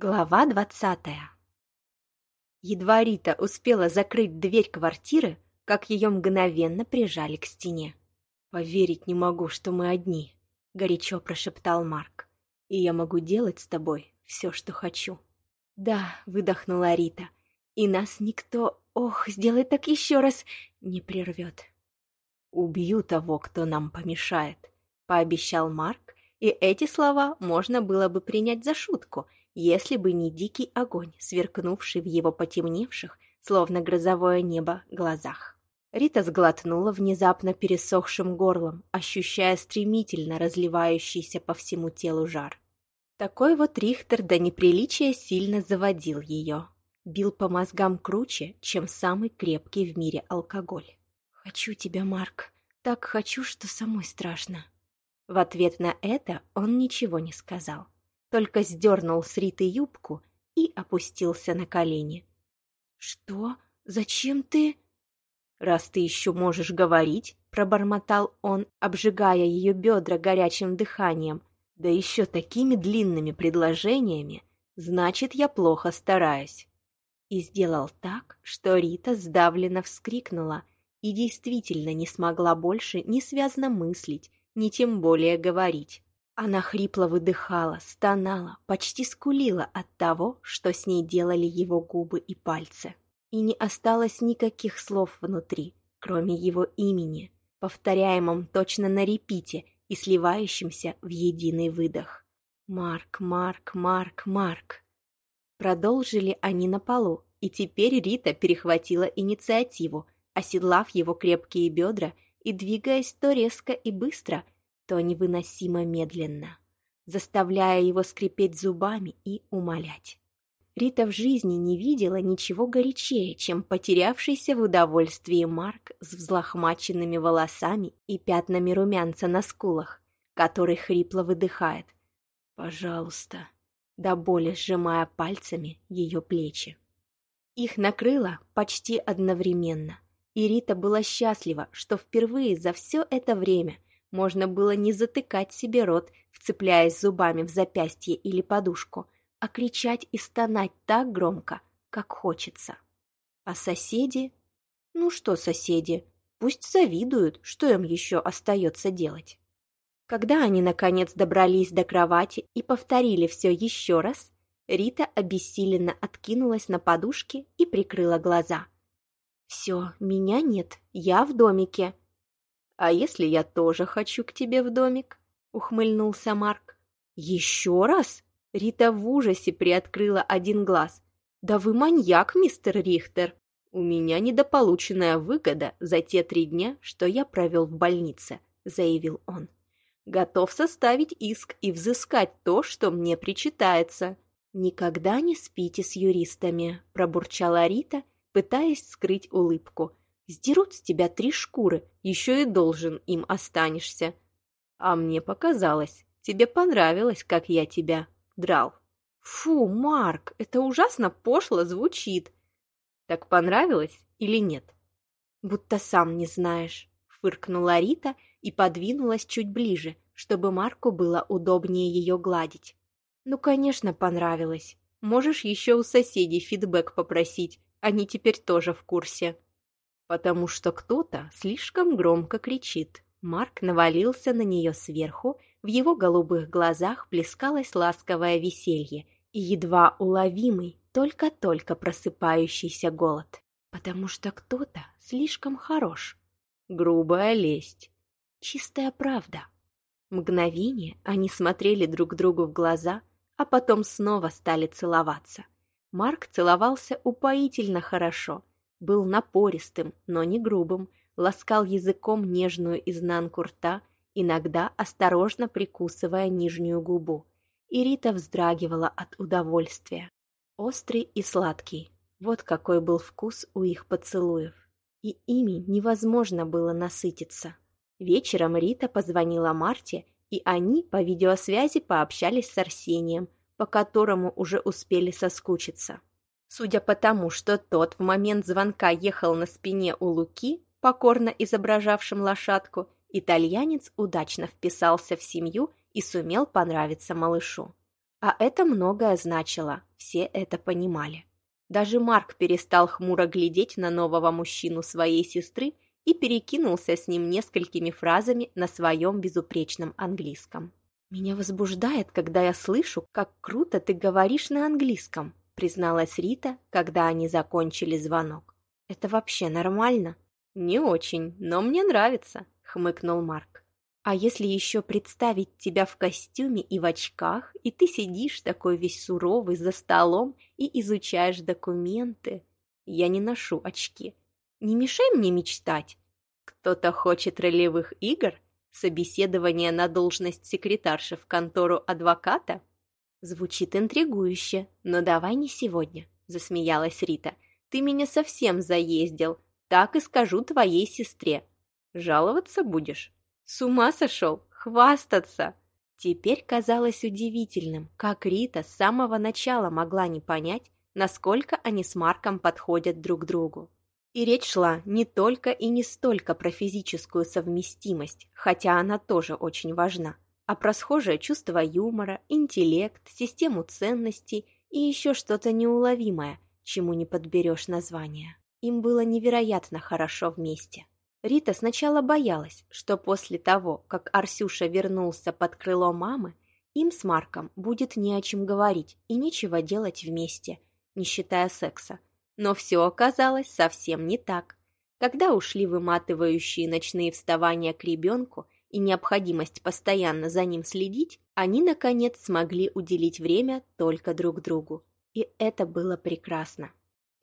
Глава двадцатая Едва Рита успела закрыть дверь квартиры, как ее мгновенно прижали к стене. «Поверить не могу, что мы одни», — горячо прошептал Марк. «И я могу делать с тобой все, что хочу». «Да», — выдохнула Рита, — «и нас никто, ох, сделай так еще раз, не прервет». «Убью того, кто нам помешает», — пообещал Марк, и эти слова можно было бы принять за шутку — если бы не дикий огонь, сверкнувший в его потемневших, словно грозовое небо, глазах. Рита сглотнула внезапно пересохшим горлом, ощущая стремительно разливающийся по всему телу жар. Такой вот Рихтер до неприличия сильно заводил ее. Бил по мозгам круче, чем самый крепкий в мире алкоголь. «Хочу тебя, Марк. Так хочу, что самой страшно». В ответ на это он ничего не сказал только сдернул с Риты юбку и опустился на колени. «Что? Зачем ты...» «Раз ты еще можешь говорить», — пробормотал он, обжигая ее бедра горячим дыханием, «да еще такими длинными предложениями, значит, я плохо стараюсь». И сделал так, что Рита сдавленно вскрикнула и действительно не смогла больше ни связно мыслить, ни тем более говорить. Она хрипло выдыхала, стонала, почти скулила от того, что с ней делали его губы и пальцы. И не осталось никаких слов внутри, кроме его имени, повторяемом точно на репите и сливающимся в единый выдох. «Марк, Марк, Марк, Марк». Продолжили они на полу, и теперь Рита перехватила инициативу, оседлав его крепкие бедра и двигаясь то резко и быстро – то невыносимо медленно, заставляя его скрипеть зубами и умолять. Рита в жизни не видела ничего горячее, чем потерявшийся в удовольствии Марк с взлохмаченными волосами и пятнами румянца на скулах, который хрипло выдыхает. «Пожалуйста», до боли сжимая пальцами ее плечи. Их накрыло почти одновременно, и Рита была счастлива, что впервые за все это время можно было не затыкать себе рот, вцепляясь зубами в запястье или подушку, а кричать и стонать так громко, как хочется. А соседи? Ну что соседи? Пусть завидуют, что им еще остается делать. Когда они, наконец, добрались до кровати и повторили все еще раз, Рита обессиленно откинулась на подушке и прикрыла глаза. «Все, меня нет, я в домике», «А если я тоже хочу к тебе в домик?» — ухмыльнулся Марк. «Еще раз?» — Рита в ужасе приоткрыла один глаз. «Да вы маньяк, мистер Рихтер! У меня недополученная выгода за те три дня, что я провел в больнице», — заявил он. «Готов составить иск и взыскать то, что мне причитается». «Никогда не спите с юристами», — пробурчала Рита, пытаясь скрыть улыбку. Сдерут с тебя три шкуры, еще и должен им останешься. А мне показалось, тебе понравилось, как я тебя драл. Фу, Марк, это ужасно пошло звучит. Так понравилось или нет? Будто сам не знаешь, фыркнула Рита и подвинулась чуть ближе, чтобы Марку было удобнее ее гладить. Ну, конечно, понравилось. Можешь еще у соседей фидбэк попросить, они теперь тоже в курсе потому что кто-то слишком громко кричит. Марк навалился на нее сверху, в его голубых глазах плескалось ласковое веселье и едва уловимый, только-только просыпающийся голод. Потому что кто-то слишком хорош. Грубая лесть. Чистая правда. Мгновение они смотрели друг другу в глаза, а потом снова стали целоваться. Марк целовался упоительно хорошо, был напористым, но не грубым, ласкал языком нежную изнанку рта, иногда осторожно прикусывая нижнюю губу. И Рита вздрагивала от удовольствия. Острый и сладкий. Вот какой был вкус у их поцелуев. И ими невозможно было насытиться. Вечером Рита позвонила Марте, и они по видеосвязи пообщались с Арсением, по которому уже успели соскучиться. Судя по тому, что тот в момент звонка ехал на спине у Луки, покорно изображавшим лошадку, итальянец удачно вписался в семью и сумел понравиться малышу. А это многое значило, все это понимали. Даже Марк перестал хмуро глядеть на нового мужчину своей сестры и перекинулся с ним несколькими фразами на своем безупречном английском. «Меня возбуждает, когда я слышу, как круто ты говоришь на английском», призналась Рита, когда они закончили звонок. «Это вообще нормально?» «Не очень, но мне нравится», — хмыкнул Марк. «А если еще представить тебя в костюме и в очках, и ты сидишь такой весь суровый за столом и изучаешь документы?» «Я не ношу очки. Не мешай мне мечтать. Кто-то хочет ролевых игр?» Собеседование на должность секретарши в контору адвоката? Звучит интригующе, но давай не сегодня, засмеялась Рита. Ты меня совсем заездил, так и скажу твоей сестре. Жаловаться будешь? С ума сошел? Хвастаться? Теперь казалось удивительным, как Рита с самого начала могла не понять, насколько они с Марком подходят друг другу. И речь шла не только и не столько про физическую совместимость, хотя она тоже очень важна, а про схожее чувство юмора, интеллект, систему ценностей и еще что-то неуловимое, чему не подберешь название. Им было невероятно хорошо вместе. Рита сначала боялась, что после того, как Арсюша вернулся под крыло мамы, им с Марком будет не о чем говорить и нечего делать вместе, не считая секса, но все оказалось совсем не так. Когда ушли выматывающие ночные вставания к ребенку и необходимость постоянно за ним следить, они, наконец, смогли уделить время только друг другу. И это было прекрасно.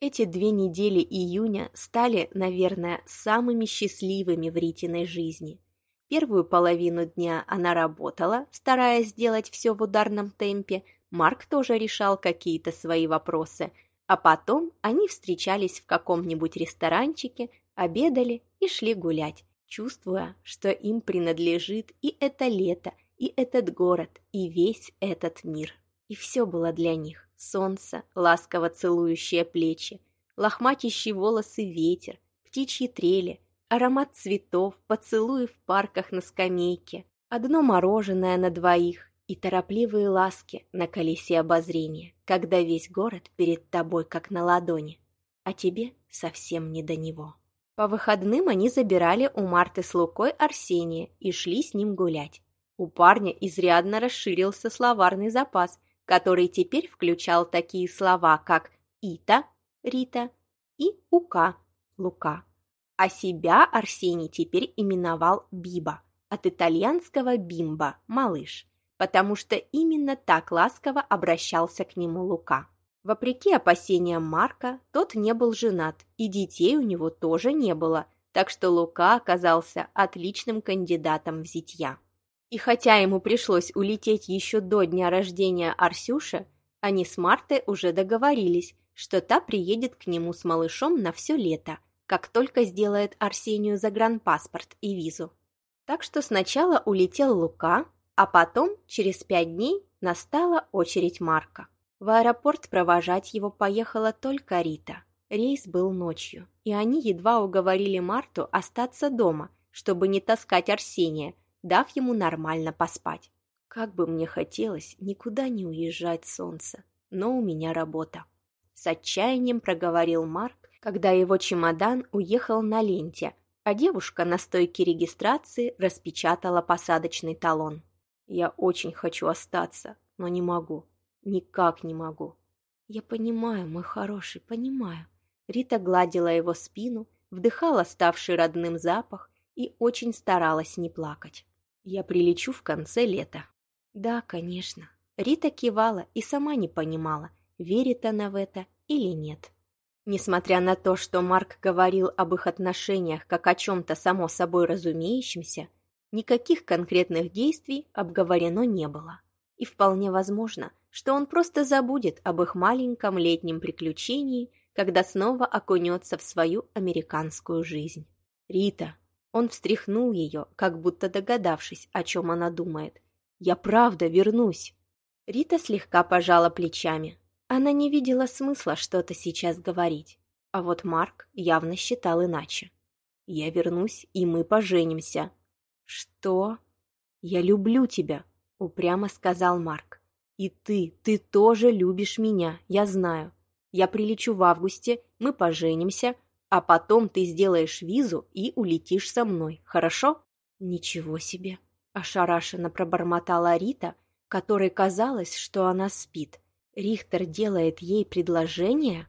Эти две недели июня стали, наверное, самыми счастливыми в Ритиной жизни. Первую половину дня она работала, стараясь сделать все в ударном темпе. Марк тоже решал какие-то свои вопросы – а потом они встречались в каком-нибудь ресторанчике, обедали и шли гулять, чувствуя, что им принадлежит и это лето, и этот город, и весь этот мир. И все было для них. Солнце, ласково целующее плечи, лохматящие волосы ветер, птичьи трели, аромат цветов, поцелуи в парках на скамейке, одно мороженое на двоих и торопливые ласки на колесе обозрения, когда весь город перед тобой как на ладони, а тебе совсем не до него. По выходным они забирали у Марты с Лукой Арсения и шли с ним гулять. У парня изрядно расширился словарный запас, который теперь включал такие слова, как «Ита» – Рита и «Ука» – Лука. А себя Арсений теперь именовал Биба, от итальянского «бимба» – малыш потому что именно так ласково обращался к нему Лука. Вопреки опасениям Марка, тот не был женат, и детей у него тоже не было, так что Лука оказался отличным кандидатом в зятья. И хотя ему пришлось улететь еще до дня рождения Арсюши, они с Мартой уже договорились, что та приедет к нему с малышом на все лето, как только сделает Арсению загранпаспорт и визу. Так что сначала улетел Лука, а потом, через пять дней, настала очередь Марка. В аэропорт провожать его поехала только Рита. Рейс был ночью, и они едва уговорили Марту остаться дома, чтобы не таскать Арсения, дав ему нормально поспать. Как бы мне хотелось никуда не уезжать, солнце, но у меня работа. С отчаянием проговорил Марк, когда его чемодан уехал на ленте, а девушка на стойке регистрации распечатала посадочный талон. Я очень хочу остаться, но не могу. Никак не могу. Я понимаю, мой хороший, понимаю. Рита гладила его спину, вдыхала ставший родным запах и очень старалась не плакать. Я прилечу в конце лета. Да, конечно. Рита кивала и сама не понимала, верит она в это или нет. Несмотря на то, что Марк говорил об их отношениях как о чем-то само собой разумеющемся, Никаких конкретных действий обговорено не было. И вполне возможно, что он просто забудет об их маленьком летнем приключении, когда снова окунется в свою американскую жизнь. «Рита!» Он встряхнул ее, как будто догадавшись, о чем она думает. «Я правда вернусь!» Рита слегка пожала плечами. Она не видела смысла что-то сейчас говорить. А вот Марк явно считал иначе. «Я вернусь, и мы поженимся», «Что?» «Я люблю тебя», — упрямо сказал Марк. И ты, ты тоже любишь меня, я знаю. Я прилечу в августе, мы поженимся, а потом ты сделаешь визу и улетишь со мной, хорошо?» «Ничего себе!» – ошарашенно пробормотала Рита, которой казалось, что она спит. Рихтер делает ей предложение?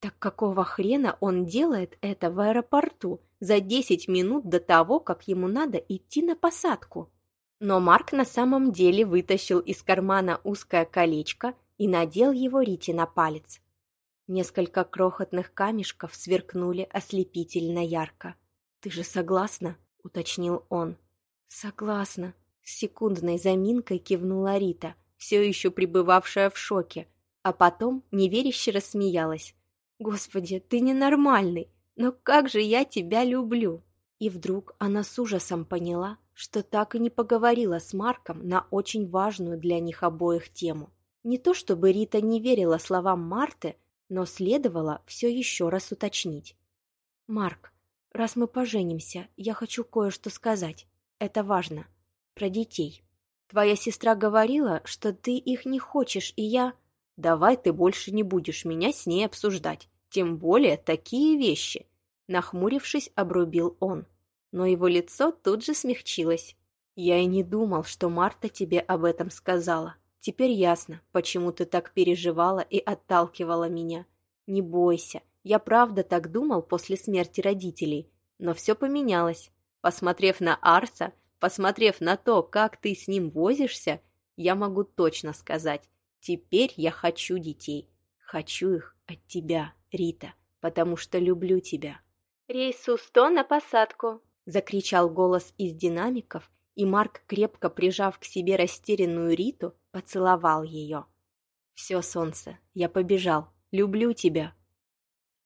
Так какого хрена он делает это в аэропорту за десять минут до того, как ему надо идти на посадку? Но Марк на самом деле вытащил из кармана узкое колечко и надел его Рите на палец. Несколько крохотных камешков сверкнули ослепительно ярко. «Ты же согласна?» — уточнил он. «Согласна», — с секундной заминкой кивнула Рита, все еще пребывавшая в шоке, а потом неверяще рассмеялась. «Господи, ты ненормальный! Но как же я тебя люблю!» И вдруг она с ужасом поняла, что так и не поговорила с Марком на очень важную для них обоих тему. Не то чтобы Рита не верила словам Марты, но следовало все еще раз уточнить. «Марк, раз мы поженимся, я хочу кое-что сказать. Это важно. Про детей. Твоя сестра говорила, что ты их не хочешь, и я...» «Давай ты больше не будешь меня с ней обсуждать, тем более такие вещи», нахмурившись, обрубил он но его лицо тут же смягчилось. «Я и не думал, что Марта тебе об этом сказала. Теперь ясно, почему ты так переживала и отталкивала меня. Не бойся, я правда так думал после смерти родителей, но все поменялось. Посмотрев на Арса, посмотрев на то, как ты с ним возишься, я могу точно сказать, теперь я хочу детей. Хочу их от тебя, Рита, потому что люблю тебя». «Рейсу сто на посадку», Закричал голос из динамиков, и Марк, крепко прижав к себе растерянную Риту, поцеловал ее. «Все, солнце, я побежал. Люблю тебя».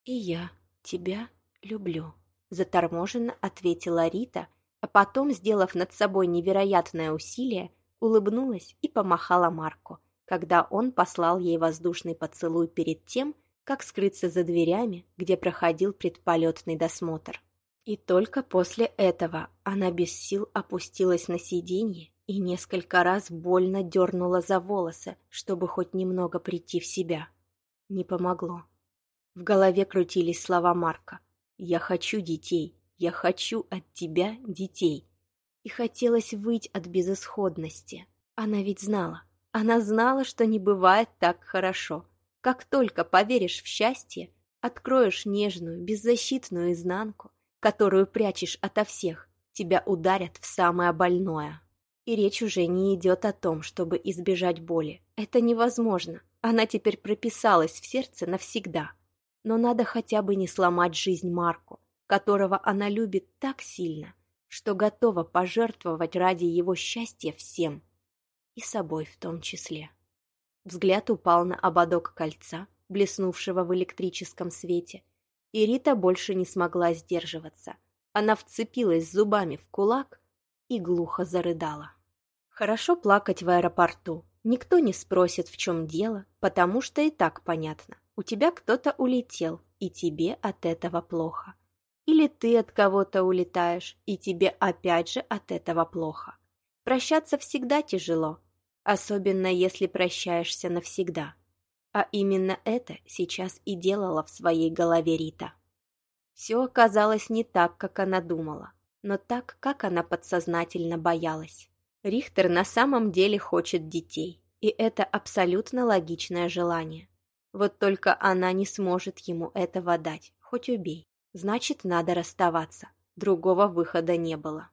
«И я тебя люблю», — заторможенно ответила Рита, а потом, сделав над собой невероятное усилие, улыбнулась и помахала Марку, когда он послал ей воздушный поцелуй перед тем, как скрыться за дверями, где проходил предполетный досмотр. И только после этого она без сил опустилась на сиденье и несколько раз больно дернула за волосы, чтобы хоть немного прийти в себя. Не помогло. В голове крутились слова Марка. «Я хочу детей. Я хочу от тебя детей». И хотелось выть от безысходности. Она ведь знала. Она знала, что не бывает так хорошо. Как только поверишь в счастье, откроешь нежную, беззащитную изнанку, которую прячешь ото всех, тебя ударят в самое больное. И речь уже не идет о том, чтобы избежать боли. Это невозможно. Она теперь прописалась в сердце навсегда. Но надо хотя бы не сломать жизнь Марку, которого она любит так сильно, что готова пожертвовать ради его счастья всем. И собой в том числе. Взгляд упал на ободок кольца, блеснувшего в электрическом свете, и Рита больше не смогла сдерживаться. Она вцепилась зубами в кулак и глухо зарыдала. Хорошо плакать в аэропорту. Никто не спросит, в чем дело, потому что и так понятно. У тебя кто-то улетел, и тебе от этого плохо. Или ты от кого-то улетаешь, и тебе опять же от этого плохо. Прощаться всегда тяжело, особенно если прощаешься навсегда. А именно это сейчас и делала в своей голове Рита. Все оказалось не так, как она думала, но так, как она подсознательно боялась. Рихтер на самом деле хочет детей, и это абсолютно логичное желание. Вот только она не сможет ему этого дать, хоть убей. Значит, надо расставаться. Другого выхода не было.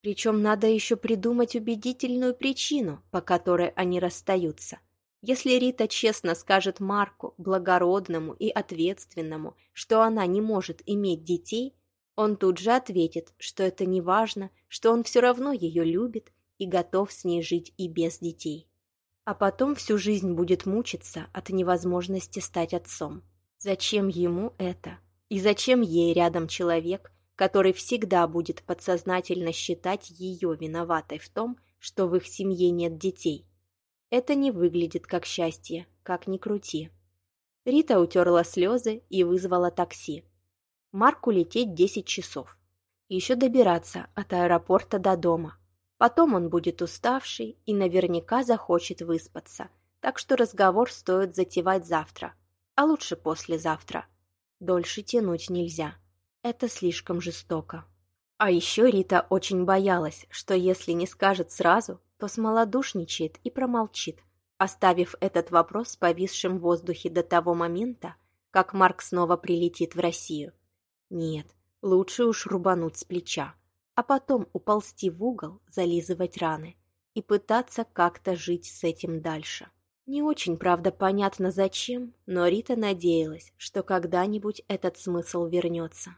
Причем надо еще придумать убедительную причину, по которой они расстаются – если Рита честно скажет Марку, благородному и ответственному, что она не может иметь детей, он тут же ответит, что это не важно, что он все равно ее любит и готов с ней жить и без детей. А потом всю жизнь будет мучиться от невозможности стать отцом. Зачем ему это? И зачем ей рядом человек, который всегда будет подсознательно считать ее виноватой в том, что в их семье нет детей? Это не выглядит как счастье, как ни крути. Рита утерла слезы и вызвала такси. Марку лететь 10 часов. Еще добираться от аэропорта до дома. Потом он будет уставший и наверняка захочет выспаться, так что разговор стоит затевать завтра, а лучше послезавтра. Дольше тянуть нельзя. Это слишком жестоко. А еще Рита очень боялась, что если не скажет сразу, то смолодушничает и промолчит, оставив этот вопрос повисшим в воздухе до того момента, как Марк снова прилетит в Россию. Нет, лучше уж рубануть с плеча, а потом уползти в угол, зализывать раны и пытаться как-то жить с этим дальше. Не очень, правда, понятно зачем, но Рита надеялась, что когда-нибудь этот смысл вернется.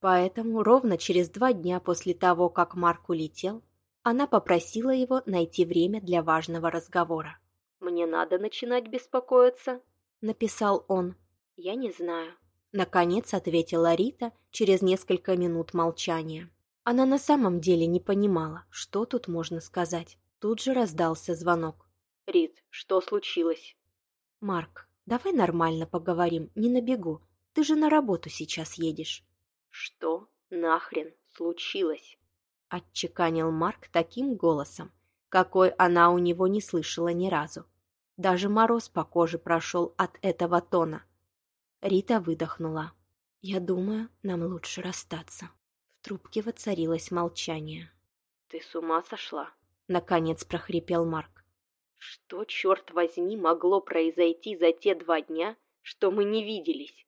Поэтому ровно через два дня после того, как Марк улетел, она попросила его найти время для важного разговора. «Мне надо начинать беспокоиться», — написал он. «Я не знаю», — наконец ответила Рита через несколько минут молчания. Она на самом деле не понимала, что тут можно сказать. Тут же раздался звонок. «Рит, что случилось?» «Марк, давай нормально поговорим, не на бегу. Ты же на работу сейчас едешь». «Что нахрен случилось?» Отчеканил Марк таким голосом, какой она у него не слышала ни разу. Даже мороз по коже прошел от этого тона. Рита выдохнула. «Я думаю, нам лучше расстаться». В трубке воцарилось молчание. «Ты с ума сошла?» Наконец прохрипел Марк. «Что, черт возьми, могло произойти за те два дня, что мы не виделись?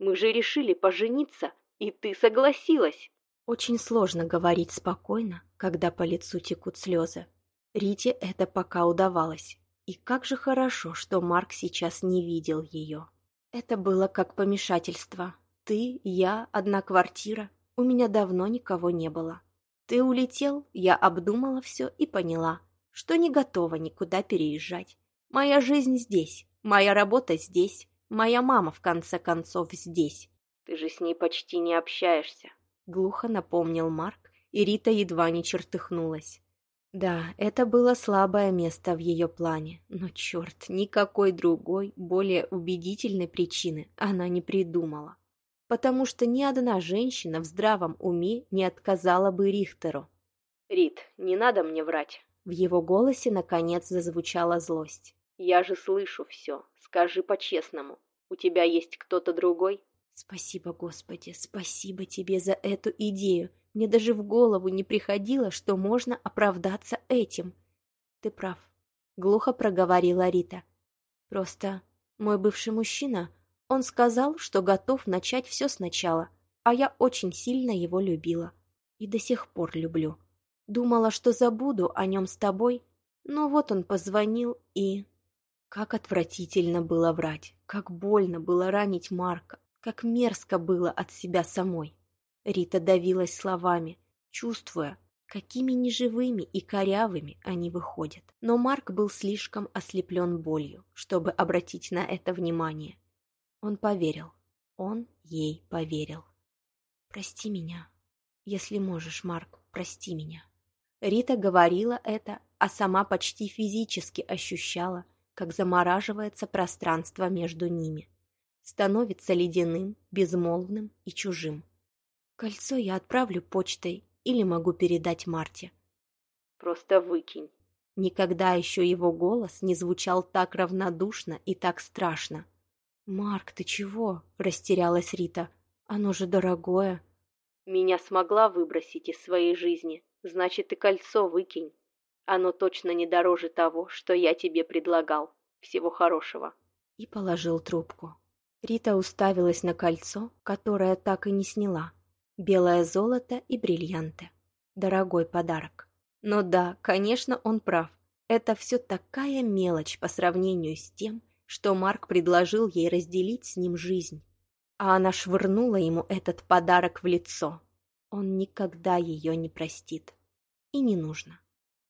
Мы же решили пожениться и ты согласилась. Очень сложно говорить спокойно, когда по лицу текут слезы. Рите это пока удавалось. И как же хорошо, что Марк сейчас не видел ее. Это было как помешательство. Ты, я, одна квартира. У меня давно никого не было. Ты улетел, я обдумала все и поняла, что не готова никуда переезжать. Моя жизнь здесь, моя работа здесь, моя мама, в конце концов, здесь. Ты же с ней почти не общаешься. Глухо напомнил Марк, и Рита едва не чертыхнулась. Да, это было слабое место в ее плане, но черт, никакой другой, более убедительной причины она не придумала. Потому что ни одна женщина в здравом уме не отказала бы Рихтеру. «Рит, не надо мне врать». В его голосе, наконец, зазвучала злость. «Я же слышу все. Скажи по-честному. У тебя есть кто-то другой?» Спасибо, Господи, спасибо тебе за эту идею. Мне даже в голову не приходило, что можно оправдаться этим. Ты прав, глухо проговорила Рита. Просто мой бывший мужчина, он сказал, что готов начать все сначала, а я очень сильно его любила. И до сих пор люблю. Думала, что забуду о нем с тобой, но вот он позвонил и... Как отвратительно было врать, как больно было ранить Марка, как мерзко было от себя самой. Рита давилась словами, чувствуя, какими неживыми и корявыми они выходят. Но Марк был слишком ослеплен болью, чтобы обратить на это внимание. Он поверил. Он ей поверил. «Прости меня. Если можешь, Марк, прости меня». Рита говорила это, а сама почти физически ощущала, как замораживается пространство между ними становится ледяным, безмолвным и чужим. Кольцо я отправлю почтой или могу передать Марте. Просто выкинь. Никогда еще его голос не звучал так равнодушно и так страшно. «Марк, ты чего?» – растерялась Рита. «Оно же дорогое». «Меня смогла выбросить из своей жизни, значит, и кольцо выкинь. Оно точно не дороже того, что я тебе предлагал. Всего хорошего». И положил трубку. Рита уставилась на кольцо, которое так и не сняла. Белое золото и бриллианты. Дорогой подарок. Но да, конечно, он прав. Это все такая мелочь по сравнению с тем, что Марк предложил ей разделить с ним жизнь. А она швырнула ему этот подарок в лицо. Он никогда ее не простит. И не нужно.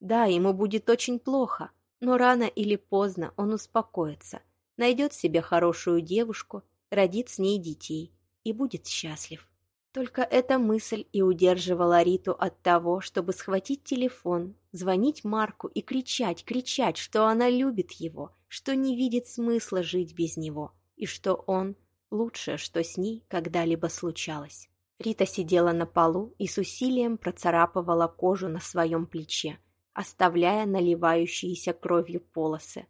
Да, ему будет очень плохо, но рано или поздно он успокоится – найдет себе хорошую девушку, родит с ней детей и будет счастлив. Только эта мысль и удерживала Риту от того, чтобы схватить телефон, звонить Марку и кричать, кричать, что она любит его, что не видит смысла жить без него, и что он – лучшее, что с ней когда-либо случалось. Рита сидела на полу и с усилием процарапывала кожу на своем плече, оставляя наливающиеся кровью полосы.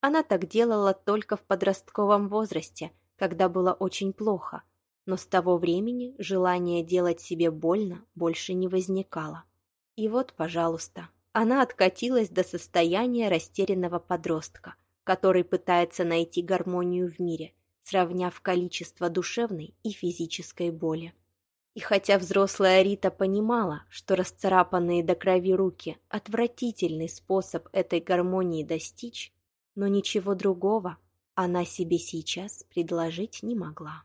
Она так делала только в подростковом возрасте, когда было очень плохо, но с того времени желание делать себе больно больше не возникало. И вот, пожалуйста, она откатилась до состояния растерянного подростка, который пытается найти гармонию в мире, сравняв количество душевной и физической боли. И хотя взрослая Рита понимала, что расцарапанные до крови руки – отвратительный способ этой гармонии достичь, но ничего другого она себе сейчас предложить не могла.